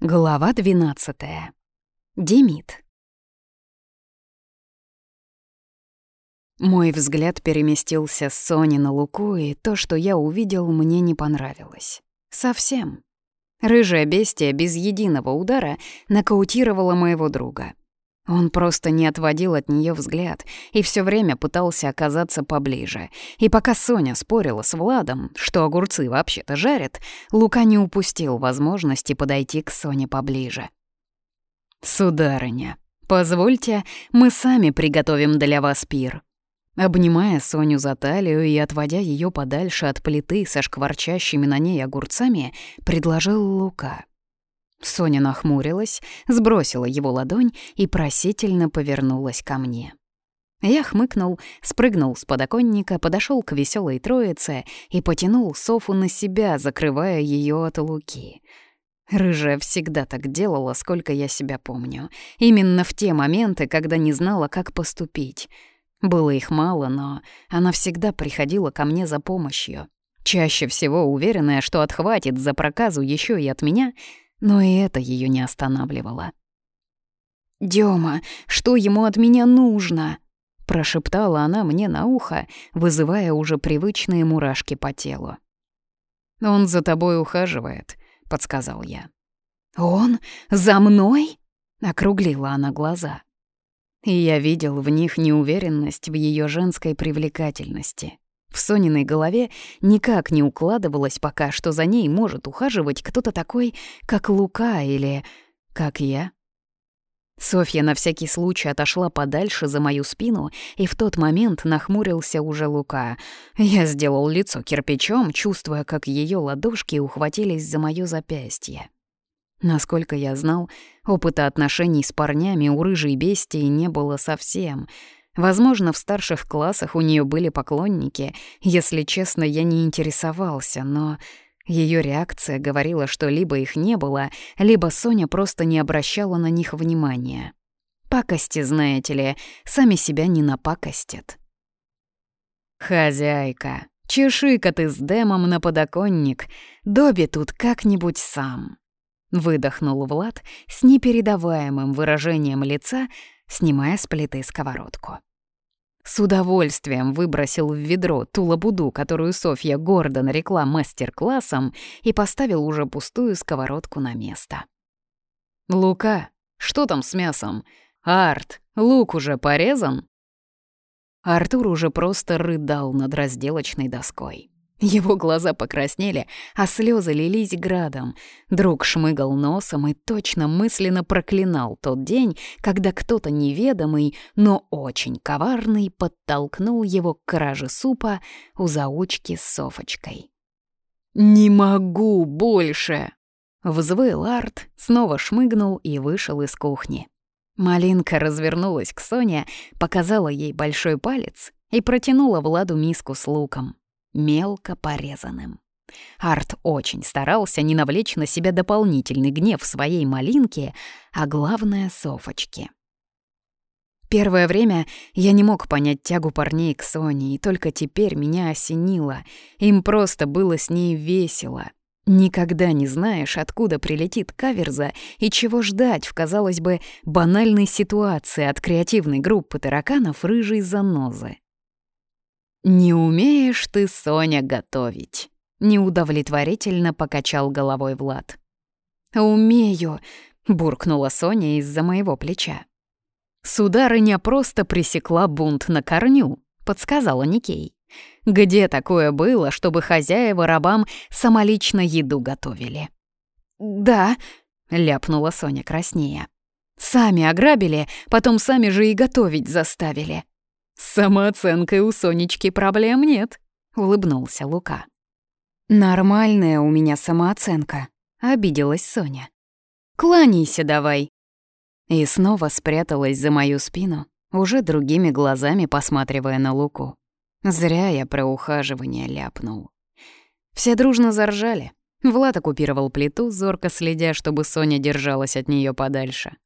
Глава 12. Демид. Мой взгляд переместился с Сони на Луку, и то, что я увидел, мне не понравилось. Совсем. Рыжая бестия без единого удара нокаутировала моего друга. Он просто не отводил от нее взгляд и все время пытался оказаться поближе. И пока Соня спорила с Владом, что огурцы вообще-то жарят, Лука не упустил возможности подойти к Соне поближе. «Сударыня, позвольте, мы сами приготовим для вас пир». Обнимая Соню за талию и отводя ее подальше от плиты со шкварчащими на ней огурцами, предложил Лука. Соня нахмурилась, сбросила его ладонь и просительно повернулась ко мне. Я хмыкнул, спрыгнул с подоконника, подошел к веселой троице и потянул Софу на себя, закрывая ее от Луки. Рыжая всегда так делала, сколько я себя помню. Именно в те моменты, когда не знала, как поступить. Было их мало, но она всегда приходила ко мне за помощью. Чаще всего уверенная, что отхватит за проказу еще и от меня — но и это ее не останавливало. «Дема, что ему от меня нужно?» прошептала она мне на ухо, вызывая уже привычные мурашки по телу. «Он за тобой ухаживает», — подсказал я. «Он? За мной?» — округлила она глаза. И я видел в них неуверенность в ее женской привлекательности. В Сониной голове никак не укладывалось пока, что за ней может ухаживать кто-то такой, как Лука или как я. Софья на всякий случай отошла подальше за мою спину, и в тот момент нахмурился уже Лука. Я сделал лицо кирпичом, чувствуя, как ее ладошки ухватились за мое запястье. Насколько я знал, опыта отношений с парнями у рыжей бестии не было совсем — Возможно, в старших классах у нее были поклонники. Если честно, я не интересовался, но ее реакция говорила, что либо их не было, либо Соня просто не обращала на них внимания. Пакости, знаете ли, сами себя не напакостят. «Хозяйка, чеши-ка ты с Дэмом на подоконник, Доби тут как-нибудь сам», — выдохнул Влад с непередаваемым выражением лица, снимая с плиты сковородку. С удовольствием выбросил в ведро ту лабуду, которую Софья гордо нарекла мастер-классом, и поставил уже пустую сковородку на место. «Лука, что там с мясом? Арт, лук уже порезан?» Артур уже просто рыдал над разделочной доской. Его глаза покраснели, а слезы лились градом. Друг шмыгал носом и точно мысленно проклинал тот день, когда кто-то неведомый, но очень коварный подтолкнул его к краже супа у заучки с Софочкой. «Не могу больше!» Взвыл Арт, снова шмыгнул и вышел из кухни. Малинка развернулась к Соне, показала ей большой палец и протянула Владу миску с луком мелко порезанным. Арт очень старался не навлечь на себя дополнительный гнев своей малинки, а главное — Софочки. Первое время я не мог понять тягу парней к Соне, и только теперь меня осенило. Им просто было с ней весело. Никогда не знаешь, откуда прилетит каверза и чего ждать в, казалось бы, банальной ситуации от креативной группы тараканов «Рыжей занозы». «Не умеешь ты, Соня, готовить!» Неудовлетворительно покачал головой Влад. «Умею!» — буркнула Соня из-за моего плеча. «Сударыня просто пресекла бунт на корню», — подсказала Никей. «Где такое было, чтобы хозяева рабам самолично еду готовили?» «Да», — ляпнула Соня краснее. «Сами ограбили, потом сами же и готовить заставили», с самооценкой у Сонечки проблем нет», — улыбнулся Лука. «Нормальная у меня самооценка», — обиделась Соня. «Кланяйся давай». И снова спряталась за мою спину, уже другими глазами посматривая на Луку. Зря я про ухаживание ляпнул. Все дружно заржали. Влад оккупировал плиту, зорко следя, чтобы Соня держалась от нее подальше.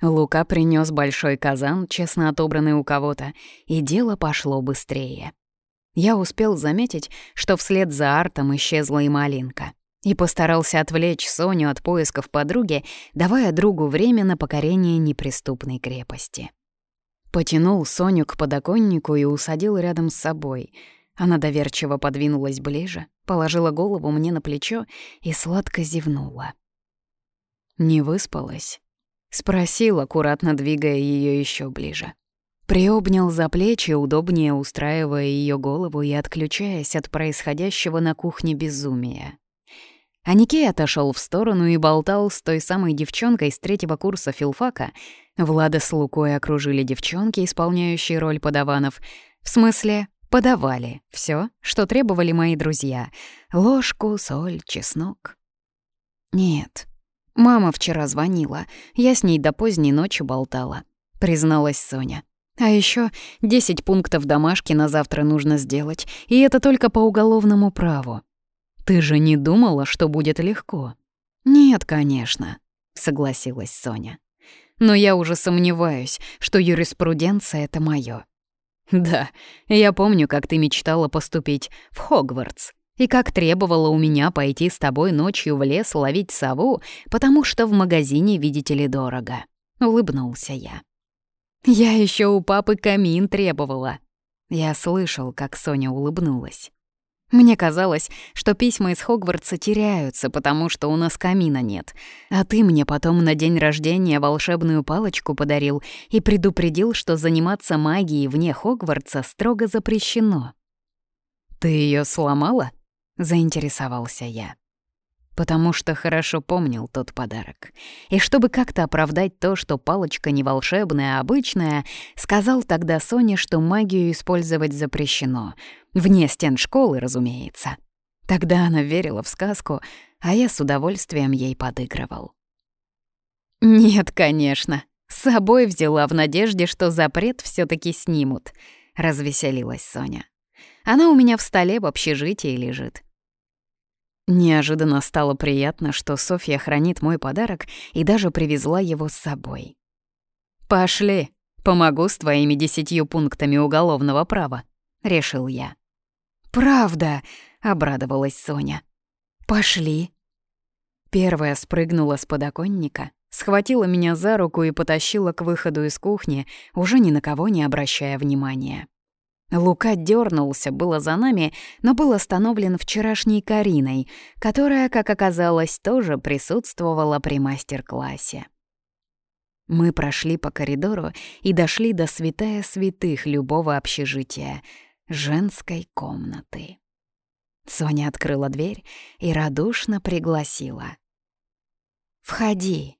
Лука принес большой казан, честно отобранный у кого-то, и дело пошло быстрее. Я успел заметить, что вслед за артом исчезла и малинка, и постарался отвлечь Соню от поисков подруги, давая другу время на покорение неприступной крепости. Потянул Соню к подоконнику и усадил рядом с собой. Она доверчиво подвинулась ближе, положила голову мне на плечо и сладко зевнула. Не выспалась. Спросил, аккуратно двигая ее еще ближе. Приобнял за плечи, удобнее устраивая ее голову и отключаясь от происходящего на кухне безумия. А Никей отошел в сторону и болтал с той самой девчонкой с третьего курса филфака. Влада с Лукой окружили девчонки, исполняющие роль подаванов. В смысле, подавали все, что требовали мои друзья. Ложку, соль, чеснок. Нет, «Мама вчера звонила. Я с ней до поздней ночи болтала», — призналась Соня. «А еще 10 пунктов домашки на завтра нужно сделать, и это только по уголовному праву». «Ты же не думала, что будет легко?» «Нет, конечно», — согласилась Соня. «Но я уже сомневаюсь, что юриспруденция — это моё». «Да, я помню, как ты мечтала поступить в Хогвартс», и как требовала у меня пойти с тобой ночью в лес ловить сову, потому что в магазине, видите ли, дорого. Улыбнулся я. Я еще у папы камин требовала. Я слышал, как Соня улыбнулась. Мне казалось, что письма из Хогвартса теряются, потому что у нас камина нет. А ты мне потом на день рождения волшебную палочку подарил и предупредил, что заниматься магией вне Хогвартса строго запрещено. Ты ее сломала? заинтересовался я. Потому что хорошо помнил тот подарок. И чтобы как-то оправдать то, что палочка не волшебная, а обычная, сказал тогда Соне, что магию использовать запрещено. Вне стен школы, разумеется. Тогда она верила в сказку, а я с удовольствием ей подыгрывал. «Нет, конечно. С собой взяла в надежде, что запрет все таки снимут», — развеселилась Соня. «Она у меня в столе в общежитии лежит. Неожиданно стало приятно, что Софья хранит мой подарок и даже привезла его с собой. «Пошли, помогу с твоими десятью пунктами уголовного права», — решил я. «Правда!» — обрадовалась Соня. «Пошли!» Первая спрыгнула с подоконника, схватила меня за руку и потащила к выходу из кухни, уже ни на кого не обращая внимания. Лука дернулся было за нами, но был остановлен вчерашней Кариной, которая, как оказалось, тоже присутствовала при мастер-классе. Мы прошли по коридору и дошли до святая святых любого общежития — женской комнаты. Соня открыла дверь и радушно пригласила. «Входи!»